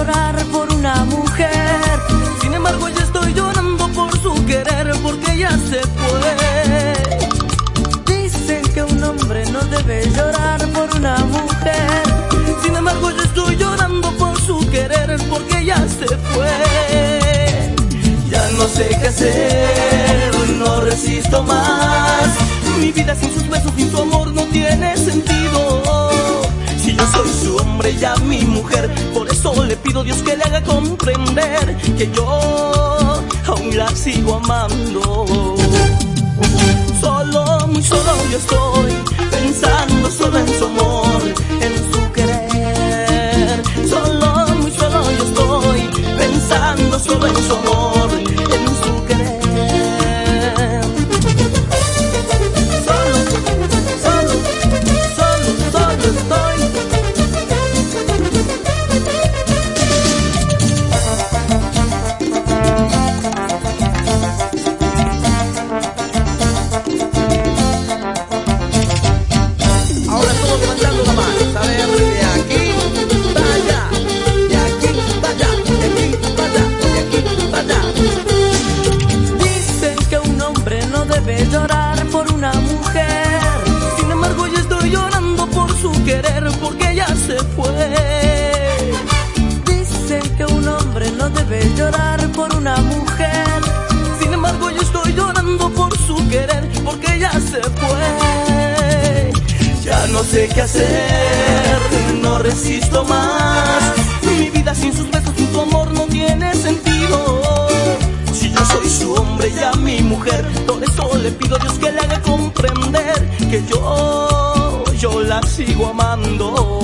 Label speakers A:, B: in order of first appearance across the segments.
A: llorar por una mujer.
B: Sin embargo, yo estoy llorando por su querer porque ella se fue.
A: Dicen que un hombre no debe llorar por una mujer.
B: Sin embargo, yo estoy llorando por su querer porque ella se fue. Ya no sé qué hacer, no resisto más. Mi vida sin sus besos, sin su amor no tiene sentido. Si yo soy su hombre, ya mi mujer, por eso le pido a Dios que le haga comprender que yo aún la sigo amando. Solo, muy solo yo estoy pensando solo en su amor, porque ella se fue. Ya no sé qué hacer, no resisto más. Mi vida sin sus besos, sin tu amor no tiene sentido. Si yo soy su hombre, ya mi mujer, por eso le pido a Dios que le haga comprender que yo, yo la sigo amando.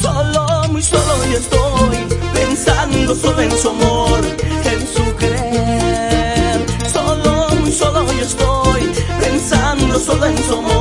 B: Solo, muy solo y estoy pensando solo en su amor 찬송